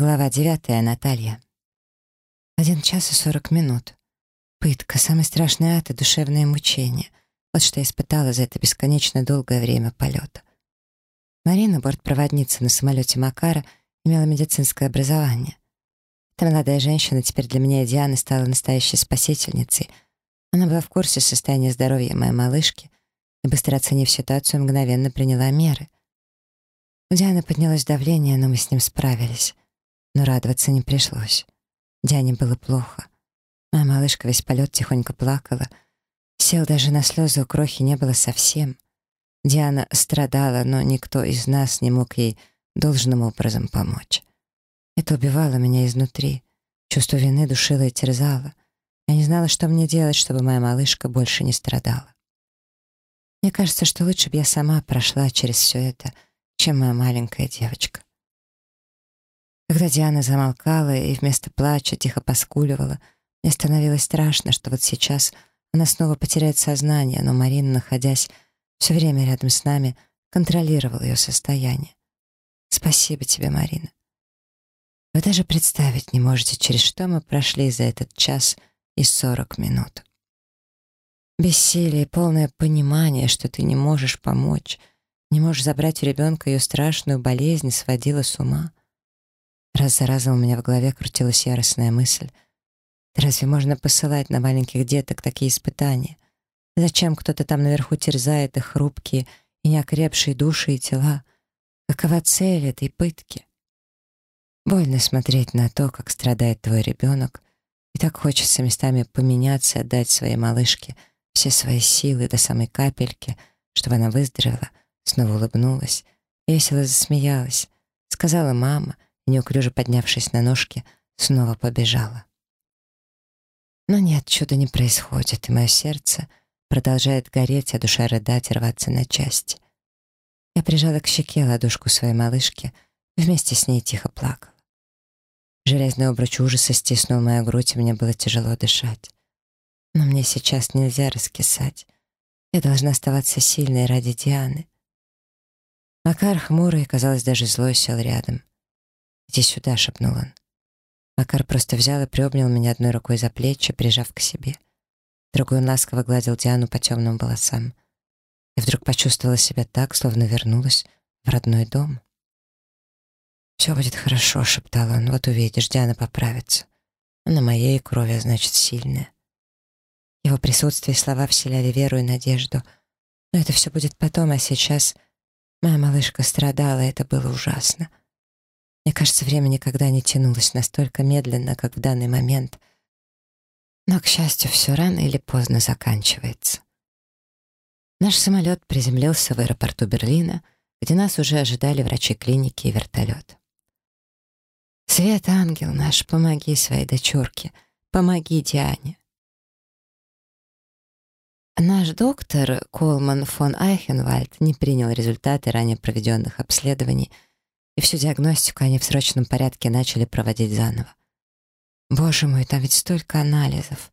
Глава девятая. Наталья. Один час и сорок минут. Пытка, самый страшный ад и душевное мучение. Вот что я испытала за это бесконечно долгое время полета. Марина, бортпроводница на самолете Макара, имела медицинское образование. Эта молодая женщина теперь для меня и Дианы стала настоящей спасительницей. Она была в курсе состояния здоровья моей малышки и, быстро оценив ситуацию, мгновенно приняла меры. У Дианы поднялось давление, но мы с ним справились но радоваться не пришлось. Диане было плохо. Моя малышка весь полет тихонько плакала. Сел даже на слезы у крохи не было совсем. Диана страдала, но никто из нас не мог ей должным образом помочь. Это убивало меня изнутри. Чувство вины душило и терзало. Я не знала, что мне делать, чтобы моя малышка больше не страдала. Мне кажется, что лучше бы я сама прошла через все это, чем моя маленькая девочка. Когда Диана замолкала и вместо плача тихо поскуливала, мне становилось страшно, что вот сейчас она снова потеряет сознание, но Марина, находясь все время рядом с нами, контролировала ее состояние. Спасибо тебе, Марина. Вы даже представить не можете, через что мы прошли за этот час и сорок минут. Бессилие полное понимание, что ты не можешь помочь, не можешь забрать у ребенка ее страшную болезнь, сводило с ума. Раз за разом у меня в голове крутилась яростная мысль. разве можно посылать на маленьких деток такие испытания? Зачем кто-то там наверху терзает их хрупкие и неокрепшие души и тела? Какова цель этой пытки? Больно смотреть на то, как страдает твой ребенок, и так хочется местами поменяться, отдать своей малышке все свои силы до самой капельки, чтобы она выздоровела, снова улыбнулась, весело засмеялась, сказала «мама», неуклюже поднявшись на ножки, снова побежала. Но нет, чуда не происходит, и мое сердце продолжает гореть, а душа рыдать и рваться на части. Я прижала к щеке ладошку своей малышки, вместе с ней тихо плакала. Железный обруч ужаса стиснул мою грудь, и мне было тяжело дышать. Но мне сейчас нельзя раскисать. Я должна оставаться сильной ради Дианы. Макар хмурый, казалось, даже злой сел рядом. «Иди сюда», — шепнул он. Макар просто взял и приобнял меня одной рукой за плечи, прижав к себе. Другой он ласково гладил Диану по темным волосам. И вдруг почувствовала себя так, словно вернулась в родной дом. «Все будет хорошо», — шептал он. «Вот увидишь, Диана поправится. Она моей крови, а значит, сильная». Его присутствие и слова вселяли веру и надежду. Но это все будет потом, а сейчас... Моя малышка страдала, это было ужасно. Мне кажется, время никогда не тянулось настолько медленно, как в данный момент. Но, к счастью, все рано или поздно заканчивается. Наш самолет приземлился в аэропорту Берлина, где нас уже ожидали врачи клиники и вертолет. «Свет, ангел наш, помоги своей дочурке, помоги Диане». Наш доктор Колман фон Айхенвальд не принял результаты ранее проведенных обследований — и всю диагностику они в срочном порядке начали проводить заново. Боже мой, там ведь столько анализов.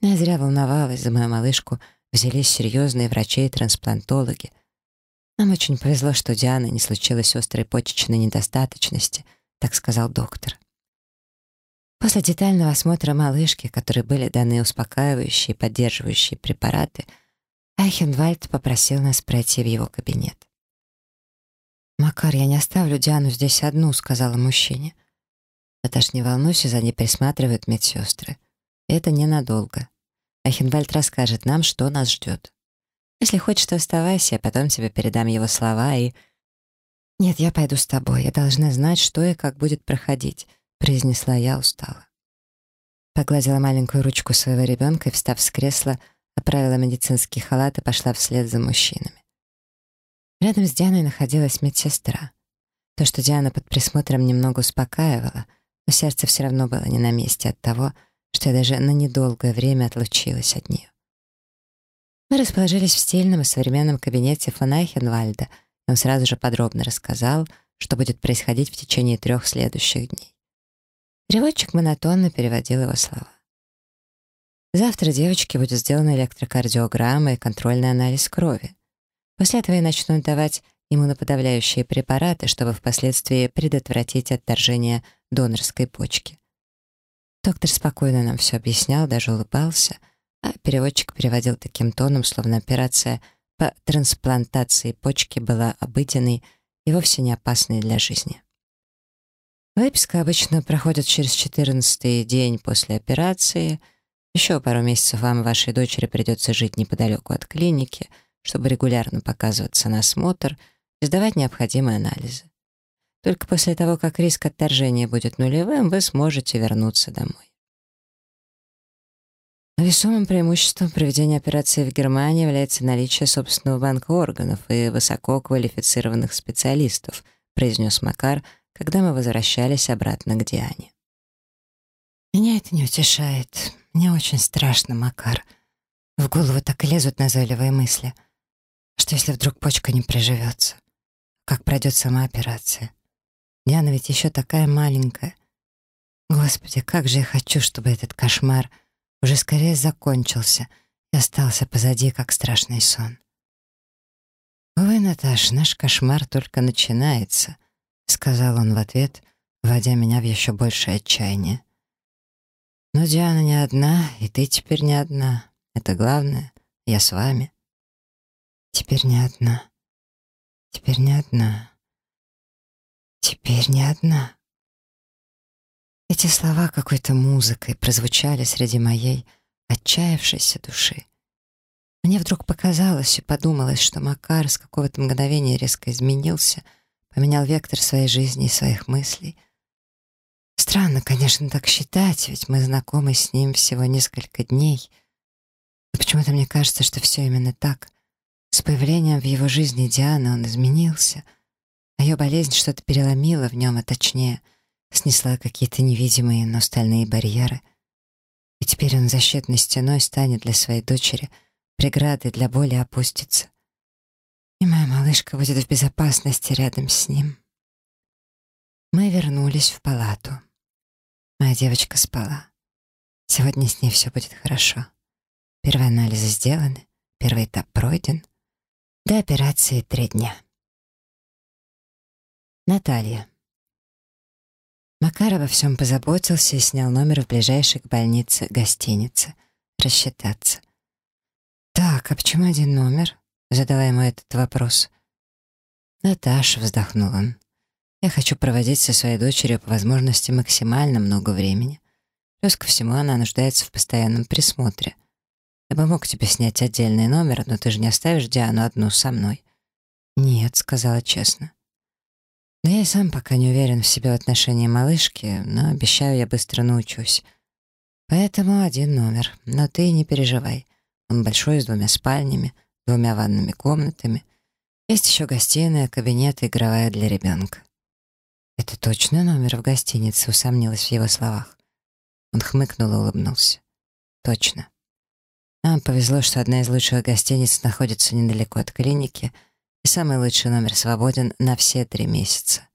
Я зря волновалась за мою малышку, взялись серьезные врачи и трансплантологи. Нам очень повезло, что у Дианы не случилось острой почечной недостаточности, так сказал доктор. После детального осмотра малышки, которой были даны успокаивающие и поддерживающие препараты, Айхенвальд попросил нас пройти в его кабинет. «Макар, я не оставлю Диану здесь одну», — сказала мужчине. «Наташ, не волнуйся, за ней присматривают медсестры. Это ненадолго. Ахенвальд расскажет нам, что нас ждет. Если хочешь, то оставайся, я потом тебе передам его слова и...» «Нет, я пойду с тобой. Я должна знать, что и как будет проходить», — произнесла я устало. Погладила маленькую ручку своего ребенка и, встав с кресла, оправила медицинский халат и пошла вслед за мужчинами. Рядом с Дианой находилась медсестра. То, что Диана под присмотром немного успокаивала, но сердце все равно было не на месте от того, что я даже на недолгое время отлучилась от нее. Мы расположились в стильном и современном кабинете фон Айхенвальда, и он сразу же подробно рассказал, что будет происходить в течение трех следующих дней. Переводчик монотонно переводил его слова. Завтра девочке будет сделана электрокардиограмма и контрольный анализ крови. После этого я начну давать иммуноподавляющие препараты, чтобы впоследствии предотвратить отторжение донорской почки. Доктор спокойно нам все объяснял, даже улыбался, а переводчик переводил таким тоном, словно операция по трансплантации почки была обыденной и вовсе не опасной для жизни. Выписка обычно проходит через 14 день после операции. Еще пару месяцев вам и вашей дочери придется жить неподалеку от клиники, чтобы регулярно показываться на осмотр и сдавать необходимые анализы. Только после того, как риск отторжения будет нулевым, вы сможете вернуться домой. Весомым преимуществом проведения операции в Германии является наличие собственного банка органов и высококвалифицированных специалистов, произнес Макар, когда мы возвращались обратно к Диане. «Меня это не утешает. Мне очень страшно, Макар. В голову так и лезут назойливые мысли. Что если вдруг почка не приживется? Как пройдет сама операция? Диана ведь еще такая маленькая. Господи, как же я хочу, чтобы этот кошмар уже скорее закончился и остался позади, как страшный сон. «Увы, Наташ, наш кошмар только начинается», — сказал он в ответ, вводя меня в еще большее отчаяние. «Но Диана не одна, и ты теперь не одна. Это главное. Я с вами». «Теперь не одна. Теперь не одна. Теперь не одна. Эти слова какой-то музыкой прозвучали среди моей отчаявшейся души. Мне вдруг показалось и подумалось, что Макар с какого-то мгновения резко изменился, поменял вектор своей жизни и своих мыслей. Странно, конечно, так считать, ведь мы знакомы с ним всего несколько дней. Но почему-то мне кажется, что все именно так. С появлением в его жизни Дианы он изменился — ее болезнь что-то переломила в нем, а точнее, снесла какие-то невидимые, но стальные барьеры. И теперь он защитной стеной станет для своей дочери, преградой для боли опустится. И моя малышка будет в безопасности рядом с ним. Мы вернулись в палату. Моя девочка спала. Сегодня с ней все будет хорошо. Первые анализы сделаны, первый этап пройден. До операции три дня. Наталья. Макар обо всем позаботился и снял номер в ближайшей к больнице гостинице. Рассчитаться. «Так, а почему один номер?» — задала ему этот вопрос. «Наташа», — вздохнул он. «Я хочу проводить со своей дочерью по возможности максимально много времени. Плюс ко всему она нуждается в постоянном присмотре. Я бы мог тебе снять отдельный номер, но ты же не оставишь Диану одну со мной». «Нет», — сказала честно. Да я и сам пока не уверен в себе в отношении малышки, но обещаю, я быстро научусь. Поэтому один номер. Но ты не переживай. Он большой, с двумя спальнями, двумя ванными комнатами. Есть еще гостиная, кабинет и игровая для ребенка. «Это точно номер в гостинице?» — усомнилась в его словах. Он хмыкнул и улыбнулся. «Точно. Нам повезло, что одна из лучших гостиниц находится недалеко от клиники — и самый лучший номер свободен на все три месяца.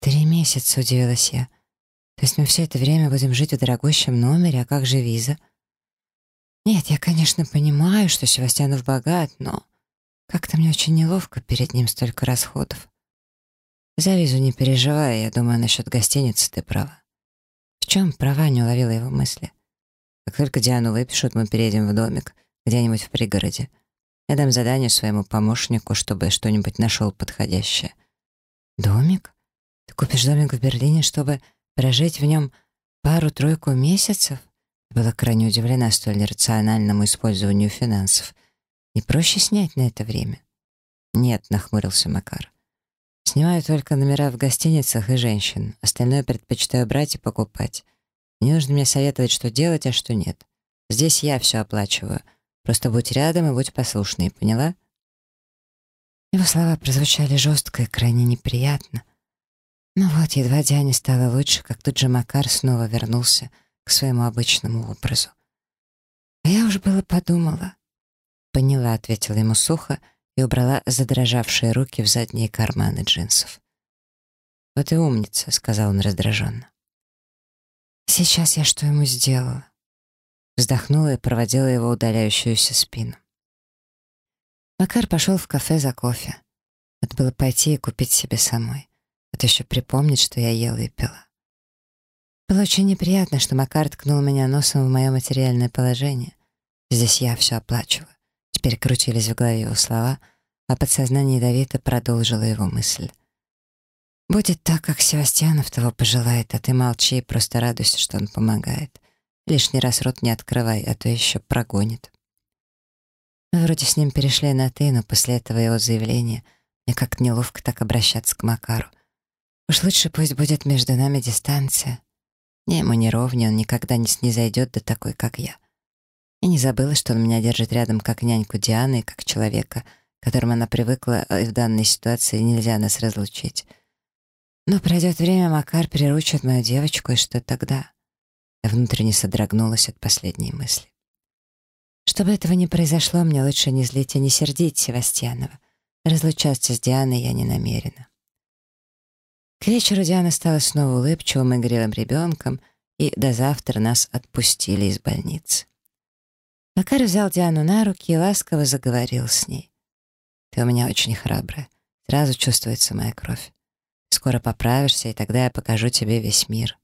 «Три месяца», — удивилась я. «То есть мы все это время будем жить в дорогущем номере, а как же виза?» «Нет, я, конечно, понимаю, что Севастьянов богат, но как-то мне очень неловко перед ним столько расходов. За визу не переживай, я думаю, насчет гостиницы ты права». «В чем права?» — не уловила его мысли. «Как только Диану выпишут, мы переедем в домик, где-нибудь в пригороде. Я дам задание своему помощнику, чтобы что-нибудь нашел подходящее. Домик? Ты купишь домик в Берлине, чтобы прожить в нем пару-тройку месяцев? Была крайне удивлена столь рациональному использованию финансов. Не проще снять на это время? Нет, нахмурился Макар. Снимаю только номера в гостиницах и женщин. Остальное предпочитаю брать и покупать. Не нужно мне советовать, что делать, а что нет. Здесь я все оплачиваю — Просто будь рядом и будь послушной, поняла?» Его слова прозвучали жестко и крайне неприятно. Но вот, едва Диане стало лучше, как тут же Макар снова вернулся к своему обычному образу. А я уж было подумала. «Поняла», — ответила ему сухо и убрала задрожавшие руки в задние карманы джинсов. «Вот и умница», — сказал он раздраженно. «Сейчас я что ему сделала? Вздохнула и проводила его удаляющуюся спину. Макар пошел в кафе за кофе. Надо было пойти и купить себе самой. Это еще припомнить, что я ела и пила. Было очень неприятно, что Макар ткнул меня носом в мое материальное положение. Здесь я все оплачиваю. Теперь крутились в голове его слова, а подсознание ядовито продолжило его мысль. «Будет так, как Севастьянов того пожелает, а ты молчи и просто радуйся, что он помогает. Лишний раз рот не открывай, а то еще прогонит». Мы вроде с ним перешли на «ты», но после этого его заявления мне как-то неловко так обращаться к Макару. Уж лучше пусть будет между нами дистанция. Не ему не ровнее, он никогда не снизойдет до такой, как я. И не забыла, что он меня держит рядом как няньку Дианы как человека, к которому она привыкла, и в данной ситуации нельзя нас разлучить. Но пройдет время, Макар приручит мою девочку, и что тогда? Я внутренне содрогнулась от последней мысли. Чтобы этого не произошло, мне лучше не злить и не сердить Севастьянова. Разлучаться с Дианой я не намерена. К вечеру Диана стала снова улыбчивым игривым ребенком, и до завтра нас отпустили из больницы. Макар взял Диану на руки и ласково заговорил с ней. «Ты у меня очень храбрая. Сразу чувствуется моя кровь. Скоро поправишься, и тогда я покажу тебе весь мир.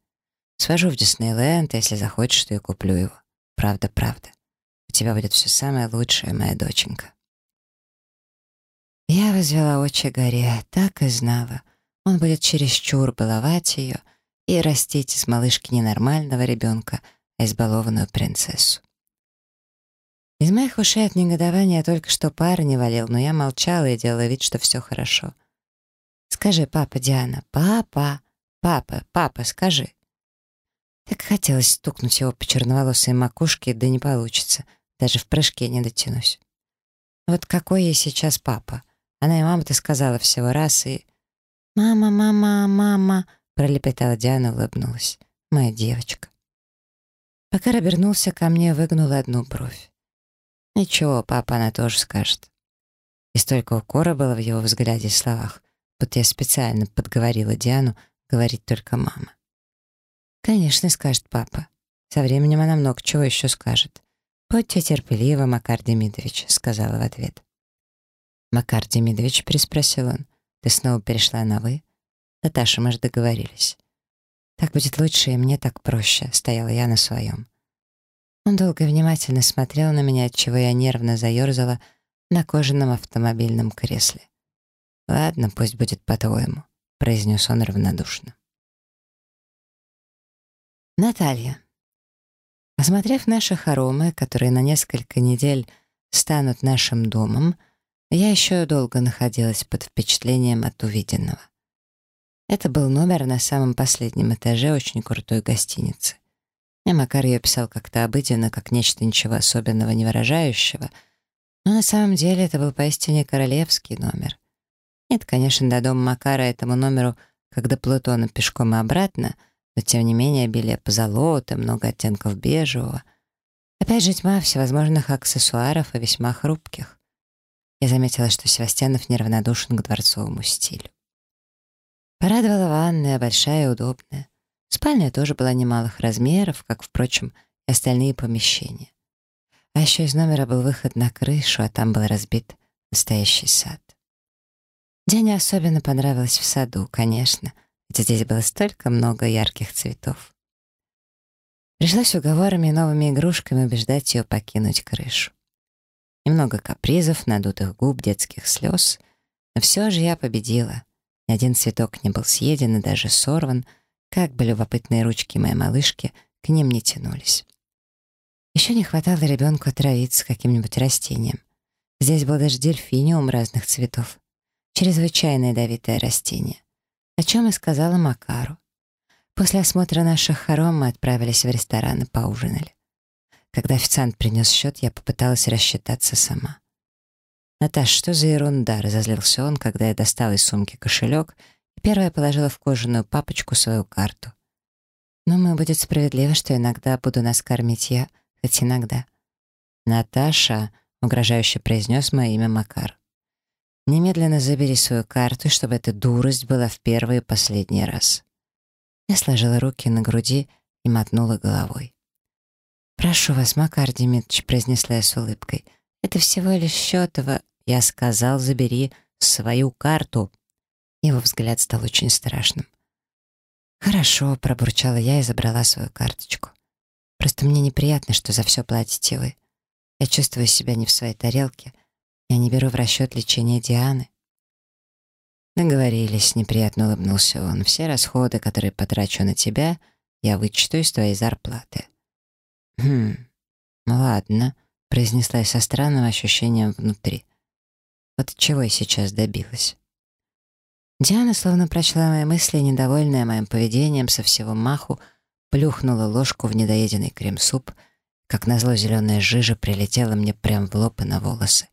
Свожу в Диснейленд, если захочешь, то я куплю его. Правда, правда. У тебя будет все самое лучшее, моя доченька». Я возвела очи горе, так и знала. Он будет чересчур баловать ее и растить из малышки не нормального ребенка, а избалованную принцессу. Из моих ушей от негодования только что пар не валил, но я молчала и делала вид, что все хорошо. «Скажи, папа, Диана, папа, папа, папа, скажи». Так хотелось стукнуть его по черноволосой макушке, да не получится, даже в прыжке не дотянусь. Вот какой ей сейчас папа? Она и мама-то сказала всего раз, и... «Мама, мама, мама», — пролепетала Диана, улыбнулась. «Моя девочка». Пока обернулся ко мне, выгнула одну бровь. Ничего, папа она тоже скажет. И столько укора было в его взгляде и словах, будто я специально подговорила Диану говорить только мама. Конечно, скажет папа. Со временем она много чего еще скажет. «Будьте терпеливы, Макар Демидович», — сказала в ответ. «Макар Демидович», — переспросил он, — «ты снова перешла на «вы»?» «Наташа, мы же договорились». «Так будет лучше, и мне так проще», — стояла я на своем. Он долго и внимательно смотрел на меня, отчего я нервно заерзала на кожаном автомобильном кресле. «Ладно, пусть будет по-твоему», — произнес он равнодушно. Наталья. Осмотрев наши хоромы, которые на несколько недель станут нашим домом, я еще долго находилась под впечатлением от увиденного. Это был номер на самом последнем этаже очень крутой гостиницы. И Макар ее писал как-то обыденно, как нечто ничего особенного не выражающего. Но на самом деле это был поистине королевский номер. Нет, конечно, до дома Макара этому номеру, как до Плутона пешком и обратно, но тем не менее обилие позолоты, много оттенков бежевого. Опять же тьма всевозможных аксессуаров и весьма хрупких. Я заметила, что Севастьянов неравнодушен к дворцовому стилю. Порадовала ванная, большая и удобная. Спальня тоже была немалых размеров, как, впрочем, и остальные помещения. А еще из номера был выход на крышу, а там был разбит настоящий сад. Дене особенно понравилось в саду, конечно, ведь здесь было столько много ярких цветов. Пришлось уговорами и новыми игрушками убеждать ее покинуть крышу. Немного капризов, надутых губ, детских слез, но все же я победила. Ни один цветок не был съеден и даже сорван — как бы любопытные ручки моей малышки к ним не тянулись. Еще не хватало ребенку отравиться каким-нибудь растением. Здесь был даже дельфиниум разных цветов. Чрезвычайно ядовитое растение. О чем и сказала Макару. После осмотра наших хором мы отправились в ресторан и поужинали. Когда официант принес счет, я попыталась рассчитаться сама. «Наташ, что за ерунда?» — разозлился он, когда я достала из сумки кошелек Первая положила в кожаную папочку свою карту. «Думаю, будет справедливо, что иногда буду нас кормить я, хоть иногда». «Наташа», — угрожающе произнес мое имя Макар. «Немедленно забери свою карту, чтобы эта дурость была в первый и последний раз». Я сложила руки на груди и мотнула головой. «Прошу вас, Макар Демидович», — произнесла я с улыбкой. «Это всего лишь счетово». Я сказал, забери свою карту. Его взгляд стал очень страшным. «Хорошо», — пробурчала я и забрала свою карточку. «Просто мне неприятно, что за все платите вы. Я чувствую себя не в своей тарелке. Я не беру в расчет лечение Дианы». «Договорились», — неприятно улыбнулся он. «Все расходы, которые потрачу на тебя, я вычту из твоей зарплаты». «Хм, ладно», — произнесла я со странным ощущением внутри. «Вот чего я сейчас добилась?» Диана словно прочла мои мысли, недовольная моим поведением, со всего маху плюхнула ложку в недоеденный крем-суп. Как назло, зеленая жижа прилетела мне прямо в лоб и на волосы.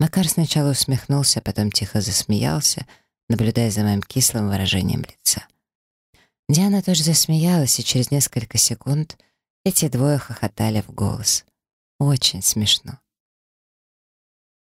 Макар сначала усмехнулся, потом тихо засмеялся, наблюдая за моим кислым выражением лица. Диана тоже засмеялась, и через несколько секунд эти двое хохотали в голос. Очень смешно.